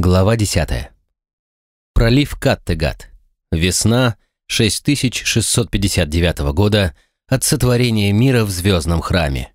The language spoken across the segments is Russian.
Глава 10. Пролив Каттегат. Весна 6659 года от сотворения мира в звездном храме.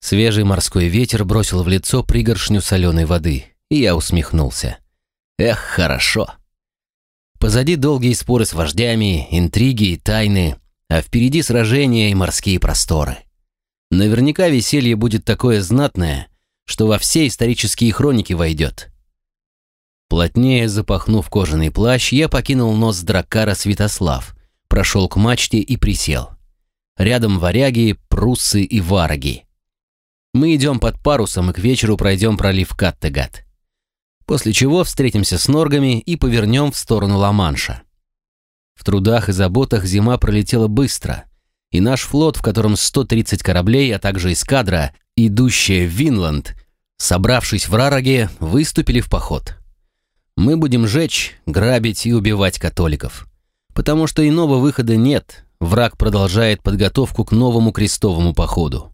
Свежий морской ветер бросил в лицо пригоршню соленой воды, и я усмехнулся. Эх, хорошо. Позади долгие споры с вождями, интриги и тайны, а впереди сражения и морские просторы. Наверняка веселье будет такое знатное, что во все исторические хроники войдет. Плотнее запахнув кожаный плащ, я покинул нос дракара Святослав, прошел к мачте и присел. Рядом варяги, пруссы и вараги. Мы идем под парусом и к вечеру пройдем пролив Каттегат. После чего встретимся с норгами и повернем в сторону Ла-Манша. В трудах и заботах зима пролетела быстро, и наш флот, в котором 130 кораблей, а также эскадра, идущая в Винланд, собравшись в Рараге, выступили в поход. Мы будем жечь, грабить и убивать католиков. Потому что иного выхода нет, враг продолжает подготовку к новому крестовому походу.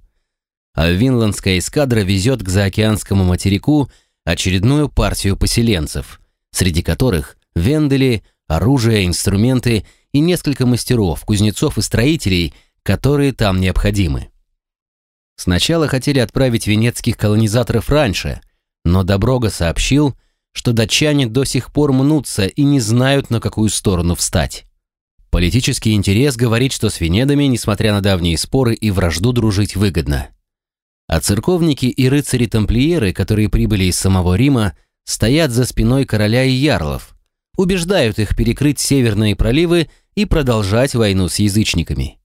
А винландская эскадра везет к заокеанскому материку очередную партию поселенцев, среди которых вендели, оружие, инструменты и несколько мастеров, кузнецов и строителей, которые там необходимы. Сначала хотели отправить венецких колонизаторов раньше, но Доброга сообщил, что датчане до сих пор мнутся и не знают, на какую сторону встать. Политический интерес говорит, что с Венедами, несмотря на давние споры и вражду, дружить выгодно. А церковники и рыцари-тамплиеры, которые прибыли из самого Рима, стоят за спиной короля и ярлов, убеждают их перекрыть северные проливы и продолжать войну с язычниками.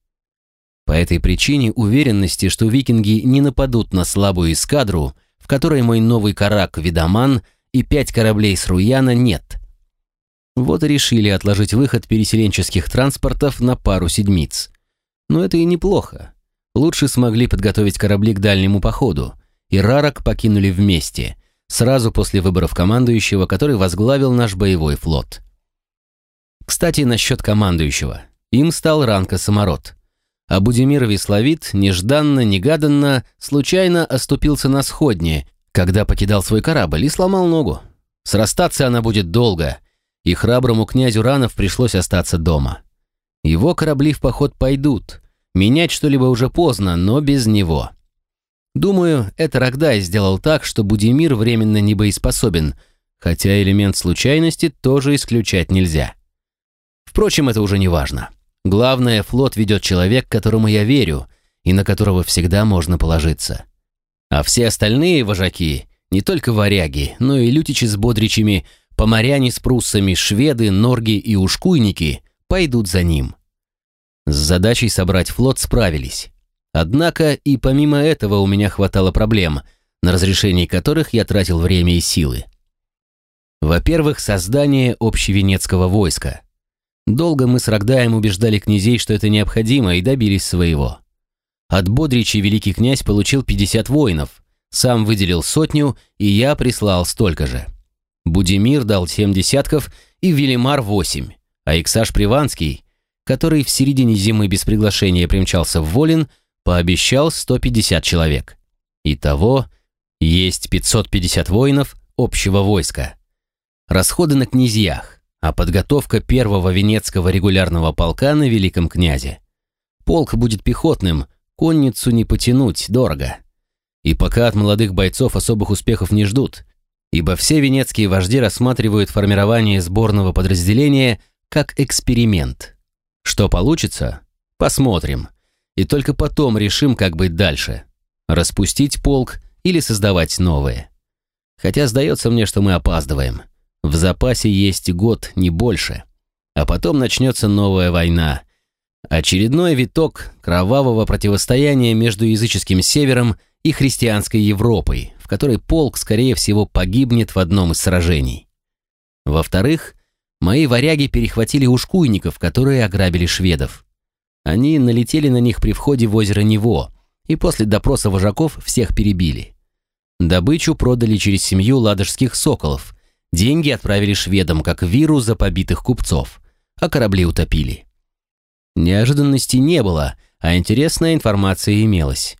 По этой причине уверенности, что викинги не нападут на слабую эскадру, в которой мой новый карак Видаман и пять кораблей с Руяна нет. Вот и решили отложить выход переселенческих транспортов на пару седмиц. Но это и неплохо. Лучше смогли подготовить корабли к дальнему походу, и Рарок покинули вместе, сразу после выборов командующего, который возглавил наш боевой флот. Кстати, насчет командующего. Им стал Ранка Самород а Будимир Весловит нежданно-негаданно случайно оступился на сходне, когда покидал свой корабль и сломал ногу. Срастаться она будет долго, и храброму князю Ранов пришлось остаться дома. Его корабли в поход пойдут, менять что-либо уже поздно, но без него. Думаю, это Рогдай сделал так, что Будимир временно не боеспособен, хотя элемент случайности тоже исключать нельзя. Впрочем, это уже не важно. Главное, флот ведет человек, которому я верю, и на которого всегда можно положиться. А все остальные вожаки, не только варяги, но и лютичи с бодричами, поморяне с пруссами, шведы, норги и ушкуйники, пойдут за ним. С задачей собрать флот справились. Однако и помимо этого у меня хватало проблем, на разрешение которых я тратил время и силы. Во-первых, создание общевенецкого войска – Долго мы с Рогдаем убеждали князей, что это необходимо, и добились своего. От Бодричи великий князь получил 50 воинов, сам выделил сотню, и я прислал столько же. Будимир дал 7 десятков и Велимар 8, а Иксаш Приванский, который в середине зимы без приглашения примчался в Волин, пообещал 150 человек. Итого есть 550 воинов общего войска. Расходы на князьях а подготовка первого венецкого регулярного полка на Великом князе. Полк будет пехотным, конницу не потянуть, дорого. И пока от молодых бойцов особых успехов не ждут, ибо все венецкие вожди рассматривают формирование сборного подразделения как эксперимент. Что получится? Посмотрим. И только потом решим, как быть дальше. Распустить полк или создавать новые. Хотя сдается мне, что мы опаздываем. В запасе есть год, не больше. А потом начнется новая война. Очередной виток кровавого противостояния между языческим севером и христианской Европой, в которой полк, скорее всего, погибнет в одном из сражений. Во-вторых, мои варяги перехватили ушкуйников, которые ограбили шведов. Они налетели на них при входе в озеро Нево, и после допроса вожаков всех перебили. Добычу продали через семью ладожских соколов, Деньги отправили шведам как виру за побитых купцов, а корабли утопили. Неожиданностей не было, а интересная информация имелась.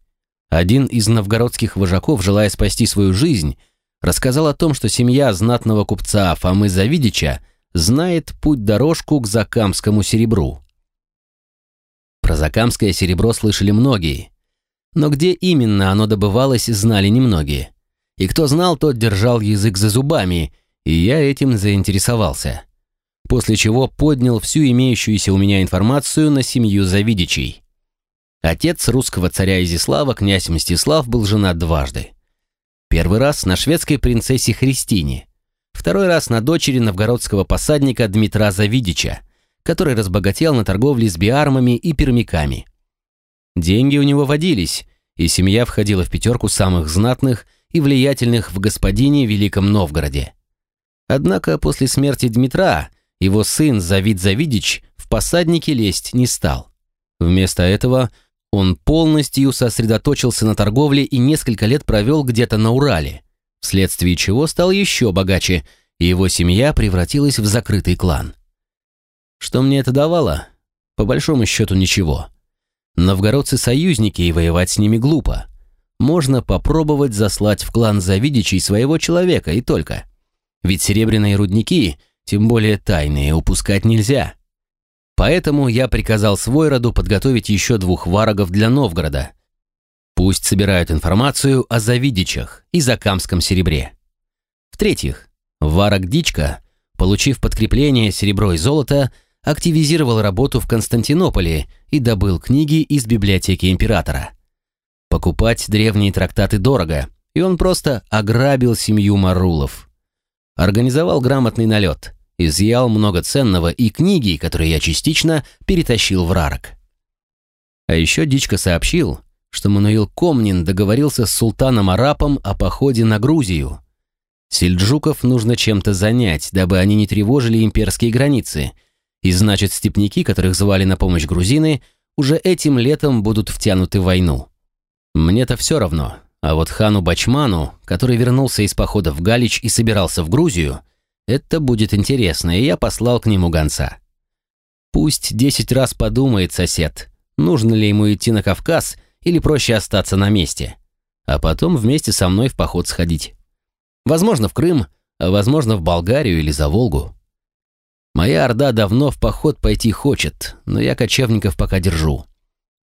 Один из новгородских вожаков, желая спасти свою жизнь, рассказал о том, что семья знатного купца Фомы Завидича знает путь-дорожку к закамскому серебру. Про закамское серебро слышали многие, но где именно оно добывалось, знали немногие. И кто знал, тот держал язык за зубами, и я этим заинтересовался. После чего поднял всю имеющуюся у меня информацию на семью Завидичей. Отец русского царя Изислава, князь Мстислав, был женат дважды. Первый раз на шведской принцессе Христине, второй раз на дочери новгородского посадника Дмитра Завидича, который разбогател на торговле с биармами и пермяками. Деньги у него водились, и семья входила в пятерку самых знатных и влиятельных в господине Великом Новгороде. Однако после смерти Дмитра его сын Завид Завидич в посаднике лезть не стал. Вместо этого он полностью сосредоточился на торговле и несколько лет провел где-то на Урале, вследствие чего стал еще богаче, и его семья превратилась в закрытый клан. Что мне это давало? По большому счету ничего. Новгородцы союзники, и воевать с ними глупо. Можно попробовать заслать в клан Завидичей своего человека и только. Ведь серебряные рудники, тем более тайные, упускать нельзя. Поэтому я приказал свой роду подготовить еще двух варагов для Новгорода. Пусть собирают информацию о Завидичах и Закамском серебре. В-третьих, вараг Дичка, получив подкрепление серебро и золото, активизировал работу в Константинополе и добыл книги из библиотеки императора. Покупать древние трактаты дорого, и он просто ограбил семью Марулов. Организовал грамотный налет, изъял много ценного и книги, которые я частично перетащил в Рарок. А еще Дичка сообщил, что Мануил Комнин договорился с султаном Арапом о походе на Грузию. Сельджуков нужно чем-то занять, дабы они не тревожили имперские границы, и значит, степняки, которых звали на помощь грузины, уже этим летом будут втянуты в войну. Мне-то все равно, а вот хану Бачману, который вернулся из похода в Галич и собирался в Грузию, это будет интересно, и я послал к нему гонца. Пусть десять раз подумает сосед, нужно ли ему идти на Кавказ или проще остаться на месте, а потом вместе со мной в поход сходить. Возможно, в Крым, а возможно, в Болгарию или за Волгу. Моя орда давно в поход пойти хочет, но я кочевников пока держу.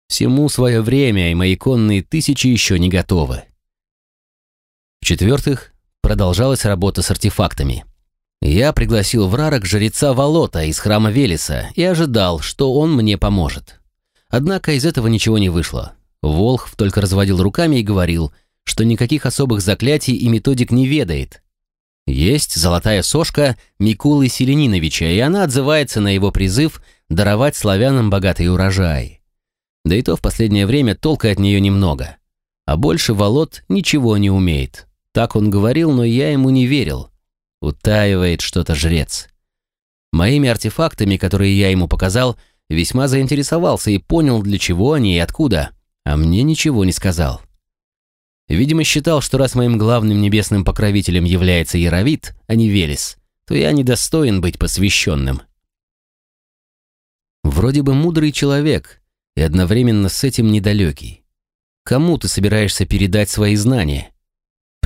Всему свое время, и мои конные тысячи еще не готовы. В-четвертых, продолжалась работа с артефактами. Я пригласил в Рарок жреца Волота из храма Велеса и ожидал, что он мне поможет. Однако из этого ничего не вышло. Волхв только разводил руками и говорил, что никаких особых заклятий и методик не ведает. Есть золотая сошка Микулы Селениновича, и она отзывается на его призыв даровать славянам богатый урожай. Да и то в последнее время толка от нее немного. А больше Волод ничего не умеет. Так он говорил, но я ему не верил. Утаивает что-то жрец. Моими артефактами, которые я ему показал, весьма заинтересовался и понял, для чего они и откуда а мне ничего не сказал. Видимо, считал, что раз моим главным небесным покровителем является Яровит, а не Велес, то я недостоин быть посвященным. Вроде бы мудрый человек и одновременно с этим недалекий. Кому ты собираешься передать свои знания?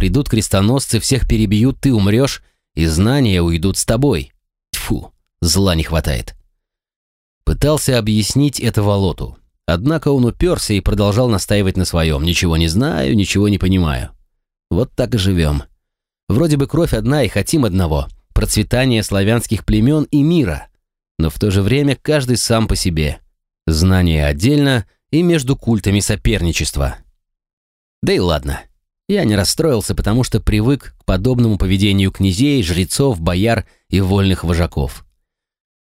Придут крестоносцы, всех перебьют, ты умрешь, и знания уйдут с тобой. Тьфу, зла не хватает. Пытался объяснить это Волоту. Однако он уперся и продолжал настаивать на своем. «Ничего не знаю, ничего не понимаю». Вот так и живем. Вроде бы кровь одна и хотим одного – процветания славянских племен и мира. Но в то же время каждый сам по себе. Знания отдельно и между культами соперничества. Да и ладно. Я не расстроился, потому что привык к подобному поведению князей, жрецов, бояр и вольных вожаков.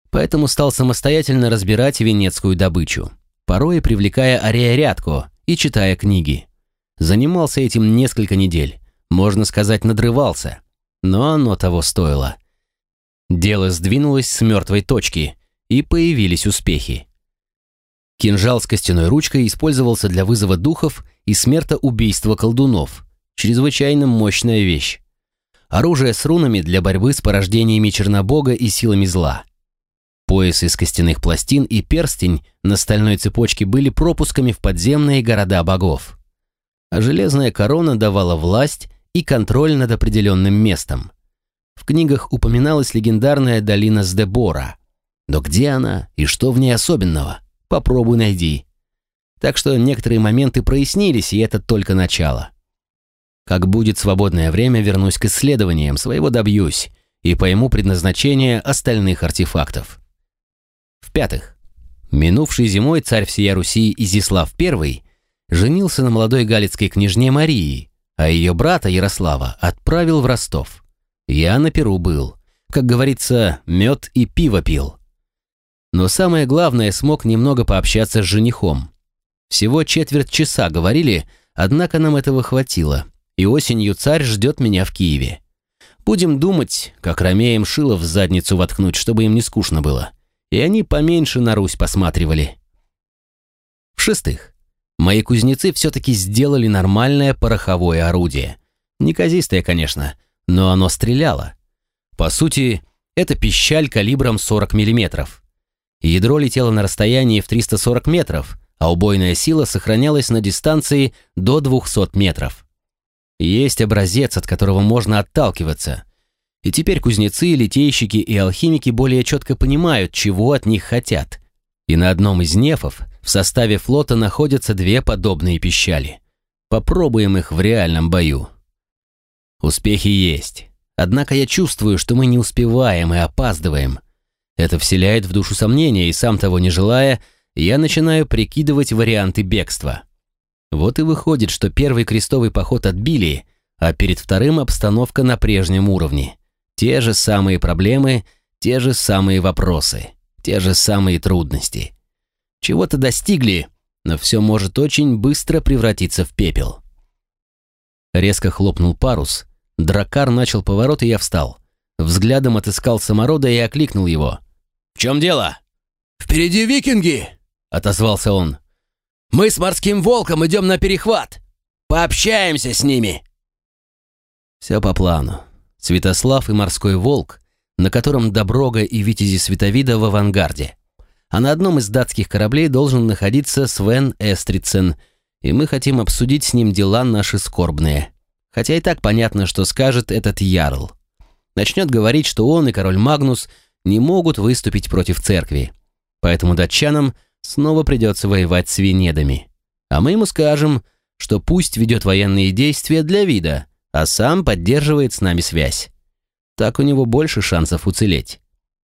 Поэтому стал самостоятельно разбирать венецкую добычу порой привлекая ариарядку и читая книги. Занимался этим несколько недель, можно сказать, надрывался, но оно того стоило. Дело сдвинулось с мертвой точки, и появились успехи. Кинжал с костяной ручкой использовался для вызова духов и смертоубийства колдунов. Чрезвычайно мощная вещь. Оружие с рунами для борьбы с порождениями Чернобога и силами зла. Пояс из костяных пластин и перстень на стальной цепочке были пропусками в подземные города богов. А железная корона давала власть и контроль над определенным местом. В книгах упоминалась легендарная долина Сдебора. Но где она и что в ней особенного? Попробуй найди. Так что некоторые моменты прояснились, и это только начало. Как будет свободное время, вернусь к исследованиям, своего добьюсь и пойму предназначение остальных артефактов. В-пятых, минувшей зимой царь всея Руси Изислав I женился на молодой галицкой княжне Марии, а ее брата Ярослава отправил в Ростов. Я на Перу был, как говорится, мед и пиво пил. Но самое главное, смог немного пообщаться с женихом. Всего четверть часа говорили, однако нам этого хватило, и осенью царь ждет меня в Киеве. Будем думать, как ромеям шило в задницу воткнуть, чтобы им не скучно было. И они поменьше на Русь посматривали. В-шестых, мои кузнецы все-таки сделали нормальное пороховое орудие. Неказистое, конечно, но оно стреляло. По сути, это пищаль калибром 40 мм. Ядро летело на расстоянии в 340 метров, а убойная сила сохранялась на дистанции до 200 метров. Есть образец, от которого можно отталкиваться. И теперь кузнецы, литейщики и алхимики более четко понимают, чего от них хотят. И на одном из нефов в составе флота находятся две подобные пищали. Попробуем их в реальном бою. Успехи есть. Однако я чувствую, что мы не успеваем и опаздываем. Это вселяет в душу сомнения, и сам того не желая, я начинаю прикидывать варианты бегства. Вот и выходит, что первый крестовый поход отбили, а перед вторым обстановка на прежнем уровне. Те же самые проблемы, те же самые вопросы, те же самые трудности. Чего-то достигли, но все может очень быстро превратиться в пепел. Резко хлопнул парус, дракар начал поворот, и я встал. Взглядом отыскал саморода и окликнул его. «В чем дело?» «Впереди викинги!» — отозвался он. Мы с морским волком идем на перехват. Пообщаемся с ними. Все по плану. Святослав и морской волк, на котором Доброга и Витязи Световида в авангарде. А на одном из датских кораблей должен находиться Свен Эстрицен, и мы хотим обсудить с ним дела наши скорбные. Хотя и так понятно, что скажет этот Ярл. Начнет говорить, что он и король Магнус не могут выступить против церкви. Поэтому датчанам – снова придется воевать с Венедами. А мы ему скажем, что пусть ведет военные действия для вида, а сам поддерживает с нами связь. Так у него больше шансов уцелеть.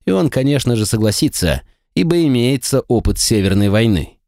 И он, конечно же, согласится, ибо имеется опыт Северной войны.